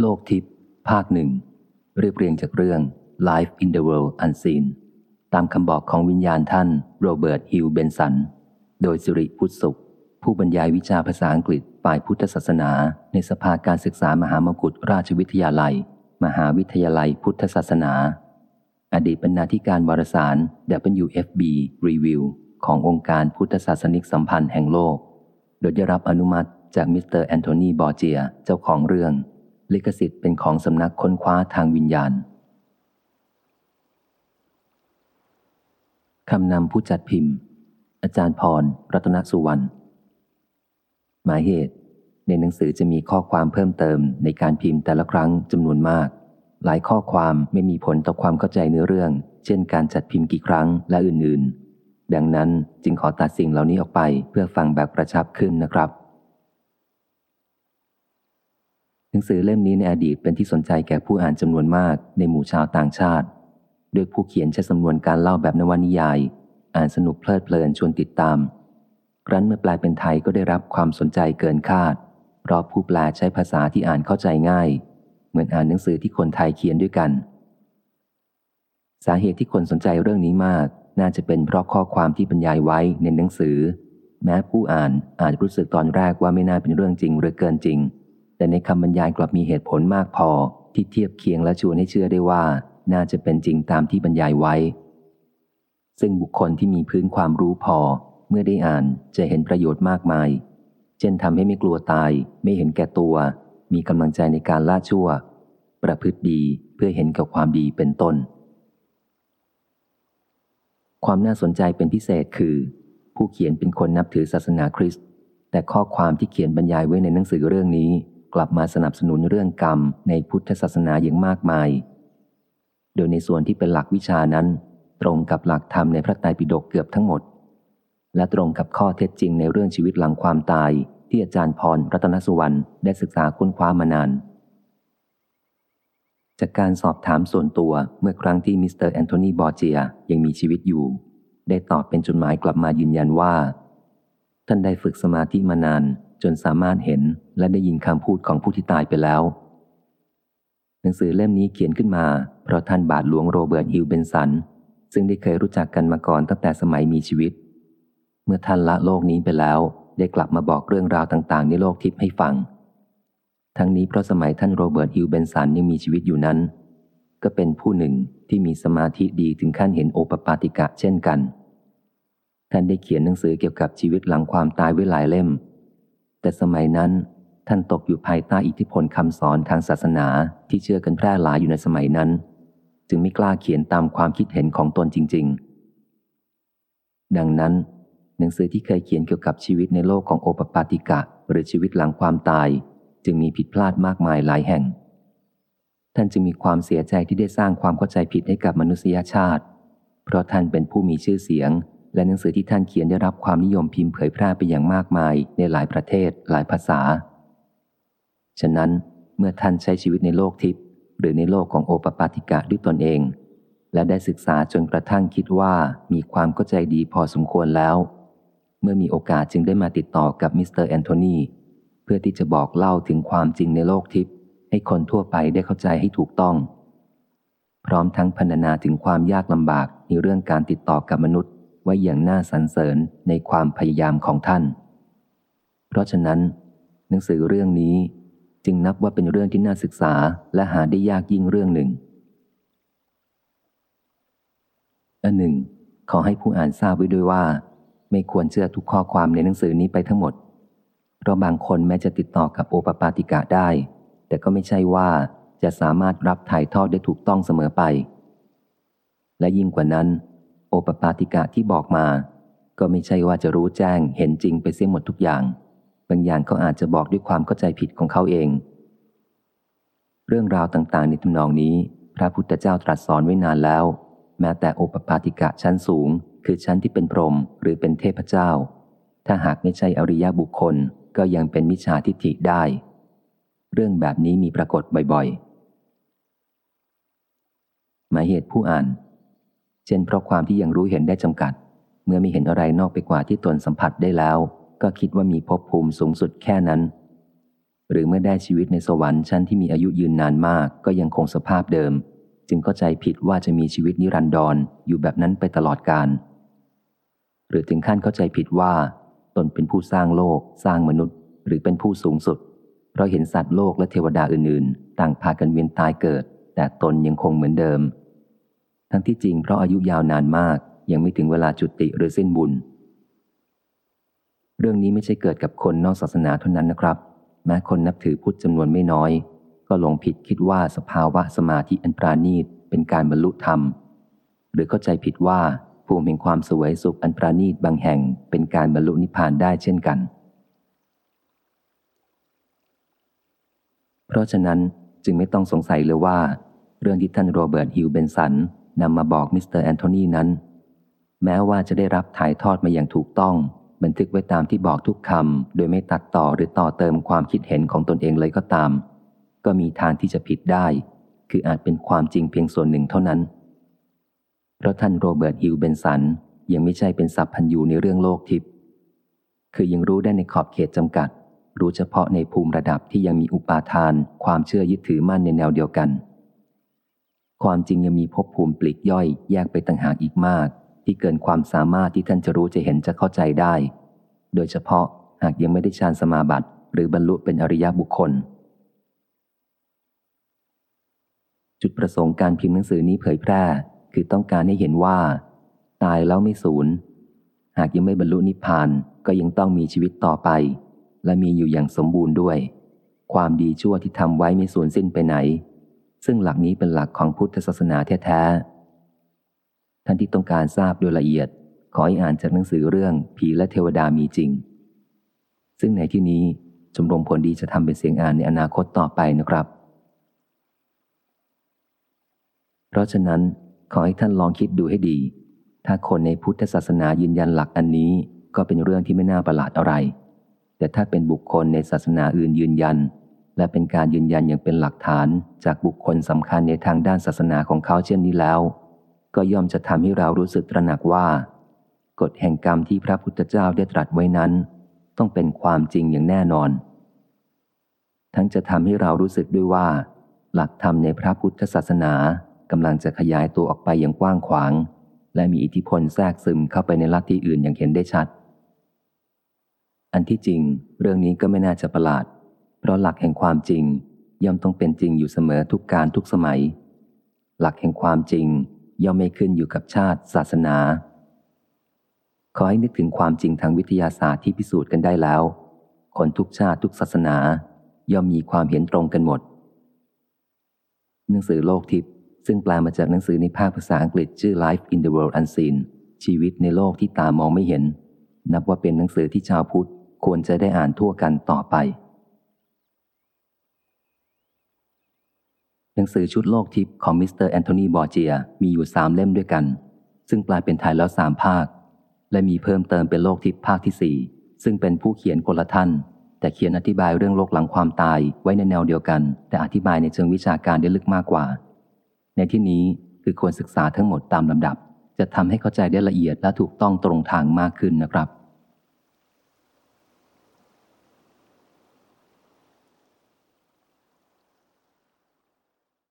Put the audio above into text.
โลกทิพย์ภาคหนึ่งเรียบเรียงจากเรื่อง Life in the World Unseen ตามคำบอกของวิญญาณท่านโรเบิร์ตฮิวเบนสัน โดยสิริพุทธสุข ผู้บรรยายวิชาภาษาอังกฤษฝ่ายพุทธศาสนา ในสภาการศึกษามหามกุฏราชวิทยาลัย มหาวิทยาลัยพุทธศาสนา อดีตบรรณาธิการวารสาร WFB Review ขององค์การพุทธศาสนิกสัมพันธ์แห่งโลก โดยได้รับอนุมัติจากมิสเตอร์แอนโทนีบอร์เจียเจ้าของเรื่อง ลิขสิทธิ์เป็นของสำนักค้นคว้าทางวิญญาณคำนำผู้จัดพิมพ์ อาจารย์พร รัตนสุวรรณหมายเหตุ ในหนังสือจะมีข้อความเพิ่มเติมในการพิมพ์แต่ละครั้งจำนวนมาก หลายข้อความไม่มีผลต่อความเข้าใจเนื้อเรื่อง เช่นการจัดพิมพ์กี่ครั้งและอื่นๆ ดังนั้นจึงขอตัดสิ่งเหล่านี้ออกไปเพื่อฟังแบบกระชับขึ้นนะครับ ห นังสือเล่มนี้ในอดีตเป็นที่สนใจแก่ผู้อ่านจำนวนมากในหมู่ชาวต่างชาติ โดยผู้เขียนใช้สำนวนการเล่าแบบนวนิยาย อ่านสนุกเพลิดเพลินชวนติดตาม ครั้นเมื่อแปลเป็นไทยก็ได้รับความสนใจเกินคาด เพราะผู้แปลใช้ภาษาที่อ่านเข้าใจง่าย เหมือนอ่านหนังสือที่คนไทยเขียนด้วยกัน สาเหตุที่คนสนใจเรื่องนี้มาก น่าจะเป็นเพราะข้อความที่บรรยายไว้ในหนังสือ แม้ผู้อ่านอาจรู้สึกตอนแรกว่าไม่น่าเป็นเรื่องจริงหรือเกินจริง แต่ในคำบรรยายกลับมีเหตุผลมากพอที่เทียบเคียงและชวนให้เชื่อได้ว่า น่าจะเป็นจริงตามที่บรรยายไว้ ซึ่งบุคคลที่มีพื้นความรู้พอ เมื่อได้อ่านจะเห็นประโยชน์มากมาย เช่นทำให้ไม่กลัวตาย ไม่เห็นแก่ตัว มีกำลังใจในการละชั่ว ประพฤติดีเพื่อเห็นกับความดีเป็นต้น ความน่าสนใจเป็นพิเศษคือ ผู้เขียนเป็นคนนับถือศาสนาคริสต์แต่ข้อความที่เขียนบรรยายไว้ในหนังสือเรื่องนี้ กลับมาสนับสนุนเรื่องกรรมในพุทธศาสนาอย่างมากมาย โดยในส่วนที่เป็นหลักวิชานั้น ตรงกับหลักธรรมในพระไตรปิฎกเกือบทั้งหมด และตรงกับข้อเท็จจริงในเรื่องชีวิตหลังความตาย ที่อาจารย์พรรัตนสุวรรณได้ศึกษาค้นคว้ามานาน จากการสอบถามส่วนตัวเมื่อครั้งที่มิสเตอร์แอนโทนีบอร์เจียยังมีชีวิตอยู่ ได้ตอบเป็นจดหมายกลับมายืนยันว่า ท่านได้ฝึกสมาธิมานาน จนสามารถเห็นและได้ยินคำพูดของผู้ที่ตายไปแล้ว หนังสือเล่มนี้เขียนขึ้นมา เพราะท่านบาทหลวงโรเบิร์ตฮิวเบนสัน ซึ่งได้เคยรู้จักกันมาก่อนตั้งแต่สมัยมีชีวิต เมื่อท่านละโลกนี้ไปแล้ว ได้กลับมาบอกเรื่องราวต่างๆ ในโลกทิพย์ให้ฟัง ทั้งนี้เพราะสมัยท่านโรเบิร์ตฮิวเบนสันยังมีชีวิตอยู่นั้น ก็เป็นผู้หนึ่งที่มีสมาธิดีถึงขั้นเห็นโอปปาติกะเช่นกัน ท่านได้เขียนหนังสือเกี่ยวกับชีวิตหลังความตายไว้หลายเล่ม แต่สมัยนั้นท่านตกอยู่ภายใต้อิทธิพลคำสอนทางศาสนาที่เชื่อกันแพร่หลายอยู่ในสมัยนั้น จึงไม่กล้าเขียนตามความคิดเห็นของตนจริง ๆ ดังนั้น หนังสือที่เคยเขียนเกี่ยวกับชีวิตในโลกของโอปปาติกะ หรือชีวิตหลังความตาย จึงมีผิดพลาดมากมายหลายแห่ง ท่านจึงมีความเสียใจที่ได้สร้างความเข้าใจผิดให้กับมนุษยชาติ เพราะท่านเป็นผู้มีชื่อเสียง และหนังสือที่ท่านเขียนได้รับความนิยมพิมพ์เผยแพร่ไปอย่างมากมายในหลายประเทศหลายภาษา ฉะนั้นเมื่อท่านใช้ชีวิตในโลกทิพย์หรือในโลกของโอปปาติกะด้วยตนเอง และได้ศึกษาจนกระทั่งคิดว่ามีความเข้าใจดีพอสมควรแล้ว เมื่อมีโอกาสจึงได้มาติดต่อกับมิสเตอร์แอนโทนีเพื่อที่จะบอกเล่าถึงความจริงในโลกทิพย์ให้คนทั่วไปได้เข้าใจให้ถูกต้อง พร้อมทั้งพรรณนาถึงความยากลำบากในเรื่องการติดต่อกับมนุษย์ ไว้อย่างน่าสรรเสริญในความพยายามของท่าน เพราะฉะนั้น หนังสือเรื่องนี้จึงนับว่าเป็นเรื่องที่น่าศึกษาและหาได้ยากยิ่งเรื่องหนึ่งอันหนึ่ง ขอให้ผู้อ่านทราบไว้ด้วยว่า ไม่ควรเชื่อทุกข้อความในหนังสือนี้ไปทั้งหมด เพราะบางคนแม้จะติดต่อกับโอปปาติกะได้ แต่ก็ไม่ใช่ว่าจะสามารถรับถ่ายทอดได้ถูกต้องเสมอไป และยิ่งกว่านั้น ปปาติกะที่บอกมา ก็ไม่ใช่ว่าจะรู้แจ้งเห็นจริงไปเสียหมดทุกอย่าง บางอย่างเขาอาจจะบอกด้วยความเข้าใจผิดของเขาเอง เรื่องราวต่างๆในทำนองนี้ พระพุทธเจ้าตรัสสอนไว้นานแล้ว แม้แต่โอปปาติกะชั้นสูง คือชั้นที่เป็นพรหมหรือเป็นเทพเจ้า ถ้าหากไม่ใช่อริยบุคคลก็ยังเป็นมิจฉาทิฏฐิได้ เรื่องแบบนี้มีปรากฏบ่อยๆ หมายเหตุผู้อ่าน เช่นเพราะความที่ยังรู้เห็นได้จำกัด เมื่อไม่เห็นอะไรนอกไปกว่าที่ตนสัมผัสได้แล้ว ก็คิดว่ามีภพภูมิสูงสุดแค่นั้น หรือเมื่อได้ชีวิตในสวรรค์ชั้นที่มีอายุยืนนานมากก็ยังคงสภาพเดิม จึงเข้าใจผิดว่าจะมีชีวิตนิรันดรออยู่แบบนั้นไปตลอดกาลหรือถึงขั้นเข้าใจผิดว่า ตนเป็นผู้สร้างโลก สร้างมนุษย์ หรือเป็นผู้สูงสุด เพราะเห็นสัตว์โลกและเทวดาอื่น ๆ ต่างพากันเวียนตายเกิด แต่ตนยังคงเหมือนเดิม ทั้งที่จริงเพราะอายุยาวนานมาก ยังไม่ถึงเวลาจุติหรือสิ้นบุญ เรื่องนี้ไม่ใช่เกิดกับคนนอกศาสนาเท่านั้นนะครับ แม้คนนับถือพุทธจำนวนไม่น้อย ก็หลงผิดคิดว่าสภาวะสมาธิอันปราณีตเป็นการบรรลุธรรม หรือเข้าใจผิดว่าภูมิแห่งความสวยสุขอันปราณีตบางแห่งเป็นการบรรลุนิพพานได้เช่นกัน เพราะฉะนั้นจึงไม่ต้องสงสัยเลยว่า เรื่องที่ท่านโรเบิร์ตฮิวเบนสัน นำมาบอกมิสเตอร์แอนโทนีนั้น แม้ว่าจะได้รับถ่ายทอดมาอย่างถูกต้อง บันทึกไว้ตามที่บอกทุกคำ โดยไม่ตัดต่อหรือต่อเติมความคิดเห็นของตนเองเลยก็ตาม ก็มีทางที่จะผิดได้ คืออาจเป็นความจริงเพียงส่วนหนึ่งเท่านั้น เพราะท่านโรเบิร์ตฮิวเบนสันยังไม่ใช่เป็นสัพพัญญูในเรื่องโลกทิพย์คือยังรู้ได้ในขอบเขตจำกัด รู้เฉพาะในภูมิระดับที่ยังมีอุปาทาน ความเชื่อยึดถือมั่นในแนวเดียวกัน ความจริงยังมีภพภูมิปลีกย่อยแยกไปต่างหากอีกมาก ที่เกินความสามารถที่ท่านจะรู้จะเห็นจะเข้าใจได้ โดยเฉพาะหากยังไม่ได้ฌานสมาบัติหรือบรรลุเป็นอริยบุคคล จุดประสงค์การพิมพ์หนังสือนี้เผยแพร่ คือต้องการให้เห็นว่า ตายแล้วไม่สูญ หากยังไม่บรรลุนิพพานก็ยังต้องมีชีวิตต่อไป และมีอยู่อย่างสมบูรณ์ด้วย ความดีชั่วที่ทำไว้ไม่สูญสิ้นไปไหน ซึ่งหลักนี้เป็นหลักของพุทธศาสนาแท้ๆ ท่านที่ต้องการทราบโดยละเอียด ขอให้อ่านจากหนังสือเรื่องผีและเทวดามีจริง ซึ่งในที่นี้ชมรมผลดีจะทำเป็นเสียงอ่านในอนาคตต่อไปนะครับ เพราะฉะนั้นขอให้ท่านลองคิดดูให้ดี ถ้าคนในพุทธศาสนายืนยันหลักอันนี้ก็เป็นเรื่องที่ไม่น่าประหลาดอะไร แต่ถ้าเป็นบุคคลในศาสนาอื่นยืนยัน และเป็นการยืนยันอย่างเป็นหลักฐานจากบุคคลสำคัญในทางด้านศาสนาของเขาเช่นนี้แล้ว ก็ย่อมจะทำให้เรารู้สึกตระหนักว่า กฎแห่งกรรมที่พระพุทธเจ้าได้ตรัสไว้นั้น ต้องเป็นความจริงอย่างแน่นอน ทั้งจะทำให้เรารู้สึกด้วยว่า หลักธรรมในพระพุทธศาสนากำลังจะขยายตัวออกไปอย่างกว้างขวาง และมีอิทธิพลแทรกซึมเข้าไปในลัทธิอื่นอย่างเห็นได้ชัด อันที่จริง เรื่องนี้ก็ไม่น่าจะประหลาด เพราะหลักแห่งความจริง ย่อมต้องเป็นจริงอยู่เสมอทุกการทุกสมัย หลักแห่งความจริง ย่อมไม่ขึ้นอยู่กับชาติ ศาสนา ขอให้นึกถึงความจริงทางวิทยาศาสตร์ที่พิสูจน์กันได้แล้ว คนทุกชาติทุกศาสนา ย่อมมีความเห็นตรงกันหมด หนังสือโลกทิพย์ซึ่งแปลมาจากหนังสือในภาคภาษาอังกฤษชื่อ Life in the World Unseen ชีวิตในโลกที่ตามองไม่เห็น นับว่าเป็นหนังสือที่ชาวพุทธควรจะได้อ่านทั่วกันต่อไป หนังสือชุดโลกทิพย์ของมิสเตอร์แอนโทนีบอร์เจียมีอยู่สามเล่มด้วยกัน ซึ่งแปลเป็นไทยแล้วสามภาค และมีเพิ่มเติมเป็นโลกทิพย์ภาคที่สี่ซึ่งเป็นผู้เขียนคนละท่าน แต่เขียนอธิบายเรื่องโลกหลังความตายไว้ในแนวเดียวกัน แต่อธิบายในเชิงวิชาการได้ลึกมากกว่า ในที่นี้คือควรศึกษาทั้งหมดตามลำดับ จะทำให้เข้าใจได้ละเอียดและถูกต้องตรงทางมากขึ้นนะครับ